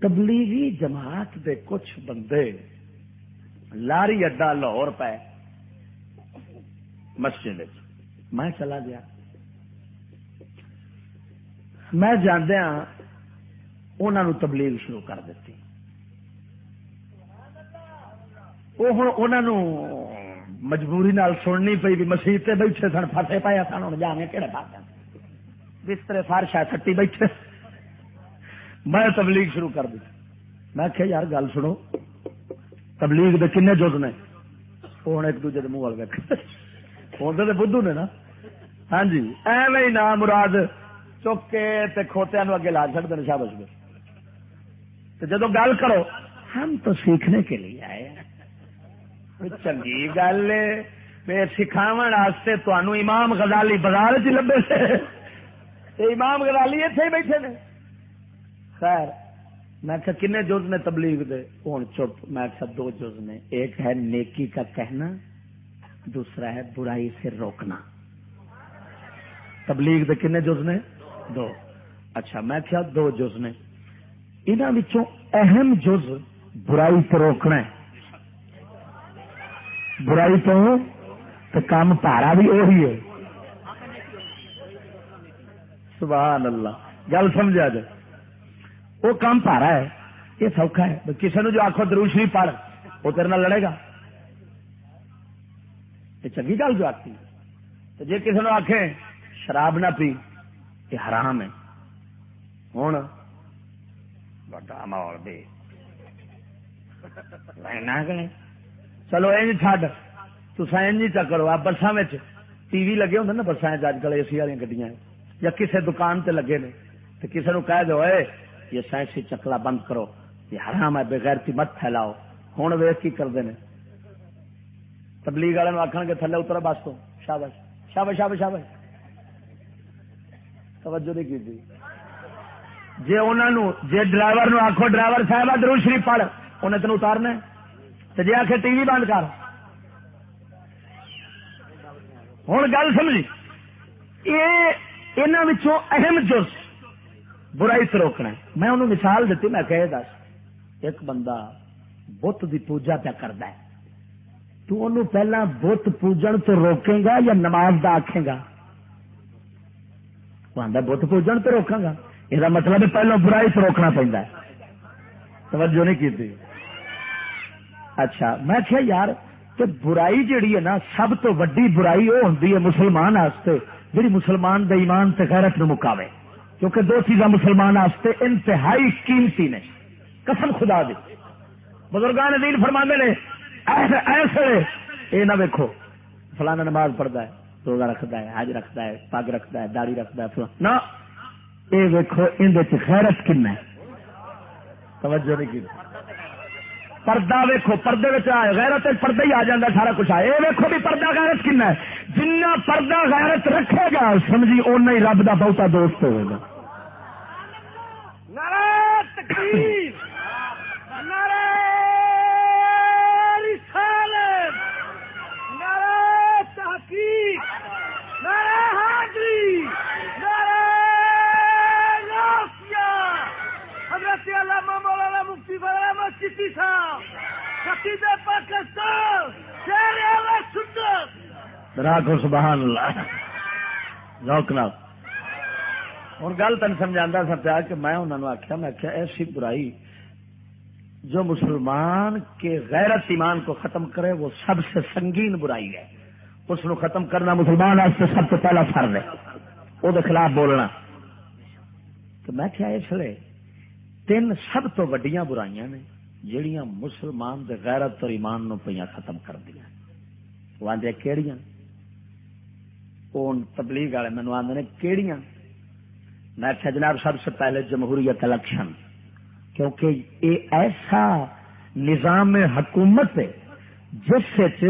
تبلیغی جماعت دے کچھ بندے لاری اڈا لاہور پہ مسجد میں چلا گیا۔ میں جاندیا ہاں، انہوں تبلیغ شروع کر دیتی۔ وہ ہوں مجبوری نال سننی پی بھی مسیح بیٹھے سن فسے پایا سن ہوں جانے کہڑے پاس بسترے فارش کٹی بیٹھے۔ میں تبلیغ شروع کر دی۔ میں کہ یار، گل سنو۔ تبلیغ دے کنے جز نے۔ وہ ہوں ایک دوجے منہ وال ہوں تو بدھو نے نا؟ ہاں جی ایویں ہی نام مراد چک کے کھوتیا نو اگے لا چڑتے ہیں شابش میں تو جدو گل کرو، ہم تو سیکھنے کے لیے آئے ہیں۔ چنگی گل سکھاو تنوع امام غزالی بازار چ لبے سے۔ امام غزالی اتنے بیٹھے نے۔ خیر۔ میں کہ کنے جز نے تبلیغ دے؟ ہوں چپ۔ میں کہ دو جز نے۔ ایک ہے نیکی کا کہنا، دوسرا ہے برائی سے روکنا۔ تبلیغ دے کنے جز نے؟ دو۔ اچھا میں کیا دو جز نے۔ انہوں اہم جز برائی تو روکنا ہے۔ برائی تو تو کام پارا بھی وہی ہے۔ سبحان اللہ۔ گل سمجھا جائے۔ وہ کام پارا ہے، یہ سوکھا ہے۔ کسی نے جو آخو دروش نہیں پڑھ، وہ تیرے لڑے گا۔ یہ چنگی گل جو آتی تو جی کسی نے آخ شراب نہ پی، یہ حرام ہے۔ ہوں بڑا ماحول دے۔ چلو این چڈ تصا این چکرو آپ بسان ٹی وی لگے ہوں نا بسان اج کل اے سی والی گڈیاں۔ یا کسی دکان تے لگے نے تو کسی نے کہہ دو اے یہ سائنسی چکلا بند کرو، یہ حرام ہے بغیر کی مت پھیلاؤ۔ ہوں ویس کی کرتے ہیں تبلیغ والے آخر گے تھلے اترا بس تو۔ شابش شابش شابش شابش توجہ نہیں کی جی انہوں جی ڈرائیور نو آخو ڈرائیور صاحب درو شریف پڑھ، انہیں تین اتارنا تو جی آخ ٹی وی بند کر۔ ہوں گل سمجھی؟ یہ اہم جز۔ برائی سے روکنا میں انہوں مثال دیتی، میں کہ دس ایک بندہ بت کی پوجا پیا کرتا ہے۔ تو انہوں پہلا بت پوجن تو روکے گا یا نماز دا آخے گا؟ وہ آدھا بت پوجن تو روکا گا۔ یہ مطلب ہے پہلو برائی تو روکنا پہنتا ہے۔ توجہ نہیں کی اچھا میں کیا یار کہ برائی جیڑی ہے نا، سب تو وڈی برائی وہ ہوں مسلمان واسطے جی مسلمان دے ایمان تے غیرت نو مکاوے کیونکہ دو چیزاں مسلمان واسطے انتہائی قیمتی نے۔ قسم خدا دی۔ بزرگان دین فرما نے ایسے یہ نہ ویکو فلانا نماز پڑھتا ہے، روزہ رکھتا ہے، حج رکھتا ہے پگ رکھتا ہے، داڑھی رکھتا ہے نہ یہ ویکو اندر خیرت کن ہے۔ توجہ نہیں کی۔ پردہ ویکو پردے غیرت پردہ ہی آ جاتا سارا کچھ آئے۔ یہ ویکو بھی پردہ غیرت کن ہے۔ جنہ پردہ غیرت رکھے گا، سمجھی اُن ہی رب کا بہتا دوست ہوگا راکھو سبحان اللہ۔ روکنا ہوں گل تین سمجھا سا پیا کہ میں انہوں نے آخیا میں آخیا ایسی برائی جو مسلمان کے غیرت ایمان کو ختم کرے، وہ سب سے سنگین برائی ہے۔ اس کو ختم کرنا مسلمان آج سے سب سے پہلا فرض ہے۔ وہ خلاف بولنا۔ تو میں کیا اس لیے تین سب تو وڈیاں برائیاں نے جہیا مسلمان دے غیرت اور ایمان نو پہ ختم کر دیا۔ وہ آدھے کہڑیاں تبلیغ والے مینو آدھے کہڑیاں میں آخیا جناب، سب سے پہلے جمہوریت الیکشن، کیونکہ یہ ایسا نظام حکومت ہے جس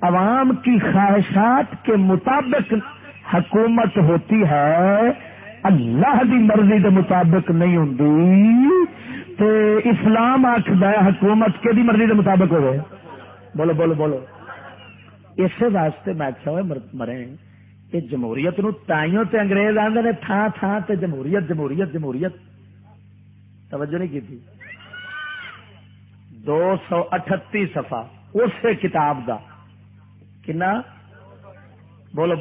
عوام کی خواہشات کے مطابق حکومت ہوتی ہے، اللہ کی مرضی کے مطابق نہیں ہوں تو اسلام آخر حکومت کہ مرضی کے مطابق ہوئے۔ بولو بولو بولو۔ اسی واسطے میں آخیا مرے یہ جمہوریت نو تائیوں تے انگریز آدھے نے تھان تھان تے جمہوریت جمہوریت جمہوریت۔ توجہ نہیں کی تھی؟ دو سو اٹھتی سفا اس کتاب دا۔ کنا؟ بولو۔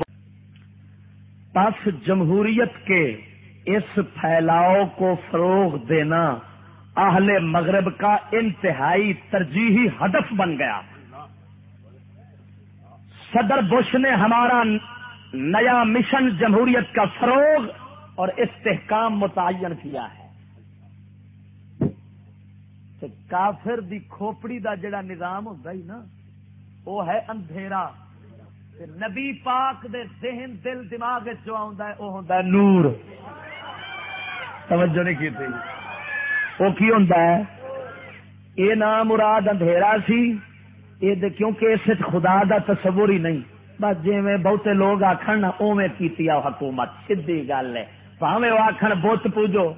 پس جمہوریت کے اس پھیلاؤ کو فروغ دینا اہل مغرب کا انتہائی ترجیحی ہدف بن گیا۔ صدر بش نے ہمارا نیا مشن جمہوریت کا فروغ اور استحکام متعین کیا ہے۔ کافر دی کھوپڑی دا جڑا نظام ہوتا ہی نا وہ ہے اندھیرا۔ نبی پاک دے ذہن، دل، دماغ جو ہے وہ ہوتا ہے نور۔ توجہ نہیں کی وہ کی ہوتا ہے؟ یہ نام مراد اندھیرا سی یہ کیونکہ اس خدا دا تصور ہی نہیں۔ بس جی میں بہتے لوگ آخر نا اوے کی حکومت سیدھی گل ہے۔ پاوے وہ آخر بت پوجو۔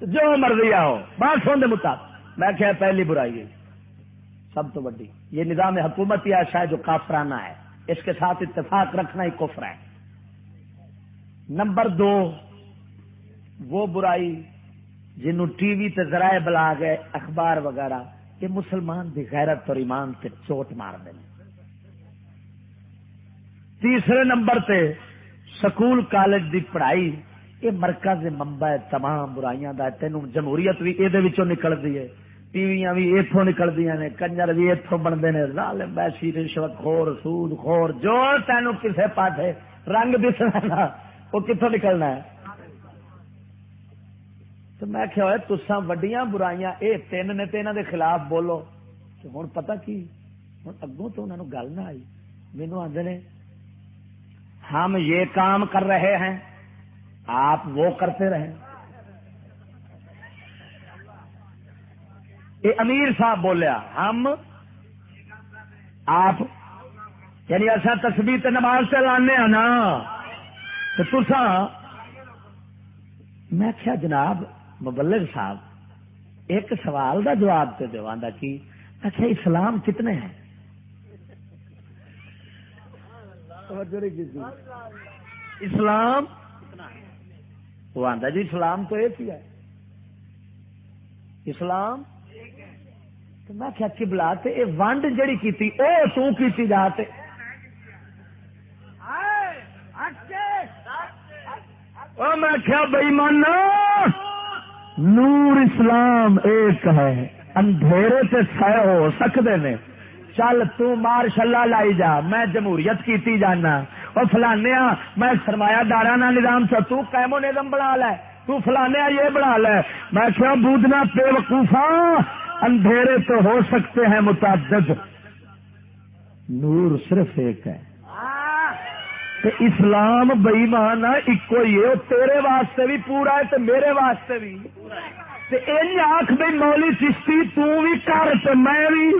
جو مرضی آؤ بس ہوں مطابق۔ میں کیا پہلی برائی ہے۔ سب تو بڑی یہ نظام حکومت یا شاید جو کافرانہ ہے۔ اس کے ساتھ اتفاق رکھنا ہی کفر ہے۔ نمبر دو، وہ برائی جنہوں ٹی وی تے ذرائع بلا گئے، اخبار وغیرہ، یہ مسلمان دی غیرت اور ایمان تے چوٹ مار دیں تیسرے نمبر تے سکول کالج دی پڑھائی یہ مرکز ممبا ہے، تمام برائیاں دا تینوں جمہوریت بھی یہ نکلتی ہے۔ ٹی بھی اتوں نکلدی نے، کنجر بھی اتوں بنتے ہیں لال بیسی رشوت خور، سود خور، جو تینوں کسے پاٹے رنگ دسنا وہ کتوں نکلنا ہے؟ تو میں کیا ہوا تسا وڈیاں برائیاں، اے تین نے تو انہوں دے خلاف بولو۔ ہوں پتا کی؟ ہوں اگوں تو انہوں گل نہ آئی۔ مینو آدھے ہم یہ کام کر رہے ہیں، آپ وہ کرتے رہے یہ امیر صاحب بولیا ہم آپ یعنی اصا تصویر نماز سے لانے نا، تو تسا میں کیا جناب مبلغ صاحب، ایک سوال دا جواب تو دو کی اچھا اسلام کتنے ہیں؟ اسلام؟ وہ آتا جی اسلام تو ایک ہی ہے۔ اسلام؟ تو میں کیا چبلا یہ ونڈ جڑی کی وہ تھی جاتے میں کیا بئی مانا نور اسلام ایک ہے۔ اندھیرے سے سہ ہو سکتے نے۔ چل تارش اللہ لائی جا، میں جمہوریت کیتی جانا۔ اور فلانے میں سرمایہ دارا نظام چ تیمو نظم بنا لے، تو فلانے یہ بنا لے۔ میں کیا بودنا بے وقوفا اندھیرے تو ہو سکتے ہیں متعدد۔ نور صرف ایک ہے۔ تے اسلام بئی مان ایکو ہی ہے تیرے واسطے بھی پورا ہے تو میرے واسطے بھی۔ تے آخ بھائی مولی چشتی بھی کر تو میں بھی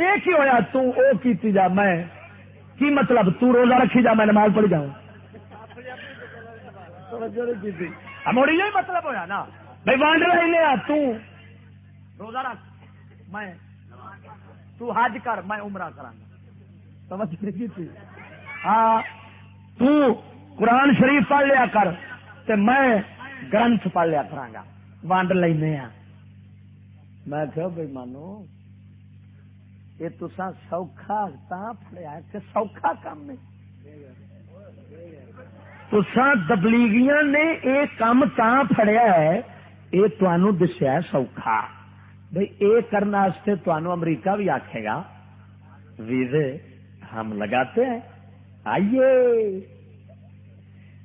یہ کی ہوا تیتی جا میں کی مطلب؟ تو روزہ رکھی جا میں نماز پڑھی جاؤں۔ موڑی یہ مطلب ہوا نا۔ بھائی وانڈ رہے تو روزہ رکھ۔ میں تو حج کر میں عمرہ کرا سمجھ ہاں تو قرآن شریف پڑھ لیا کر تے میں گرنتھ پڑھ لیا کرا ونڈ لینا میں کہ بھائی مانو یہ تسا سوکھا پڑیا کہ سوکھا کام نہیں تسا دبلیگیاں نے یہ کام تا فڑیا ہے یہ تنوع دسیا سوکھا۔ بھائی یہ کرنے تنوع امریکہ بھی آخے گا، ویزے ہم لگاتے ہیں۔ آئیے۔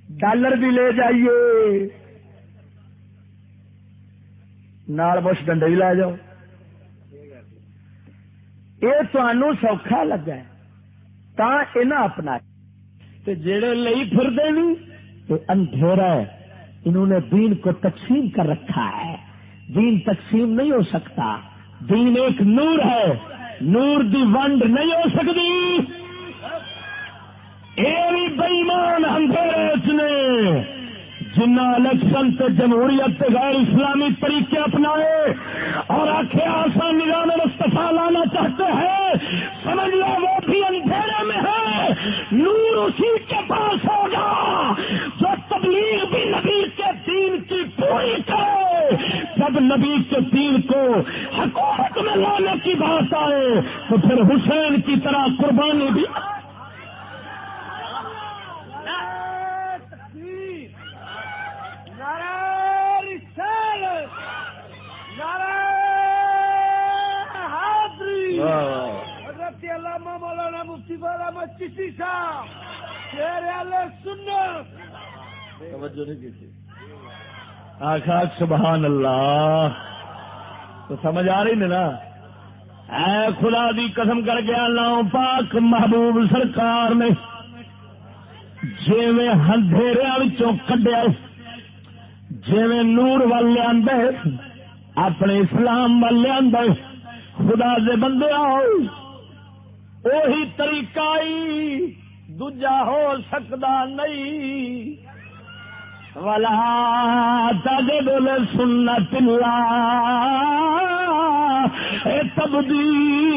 ڈالر بھی لے جائیے۔ نال بش ڈنڈے بھی لے جاؤ۔ یہ تنوع سوکھا لگا تا اپنا جڑے لئی پھر تو اندھیرا ہے۔ انہوں نے دین کو تقسیم کر رکھا ہے۔ دین تقسیم نہیں ہو سکتا۔ دین ایک نور ہے۔ نور دی ونڈ نہیں ہو سکتی۔ یہ بھی بئیمان اندھیرے نے۔ جنہ الیکشن سے جمہوریت سے غیر اسلامی طریقے اپنائے اور آخر آسان نظام مستفا لانا چاہتے ہیں، سمجھ لو وہ بھی اندھیرے میں ہے۔ نور اسی کے پاس ہوگا جو تبلیغ بھی نبی کے دین کی پوری کرے۔ جب نبی کے دین کو حکومت میں لانے کی بات آئے تو پھر حسین کی طرح قربانی بھی علامہ مولانا مفتی مولانا چشتی صاحب شیر سننا توجہ نہیں کی آخا سبحان اللہ تو سمجھ آ رہی نا اے خدا دی قسم کر گیا لاؤ پاک محبوب سرکار نے جیویں اندھیرے کڈیا جیویں نور وال لیا اپنے اسلام وال لیا خدا دے بندے آؤ۔ وہی طریقہ دوجا ہو سکتا نہیں۔ ولا تجد سنت تبدیلا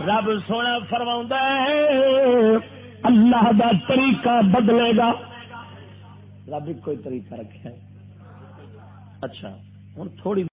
رب سونا فرما اللہ دا طریقہ بدلے گا۔ رب کوئی طریقہ رکھا اچھا ہوں تھوڑی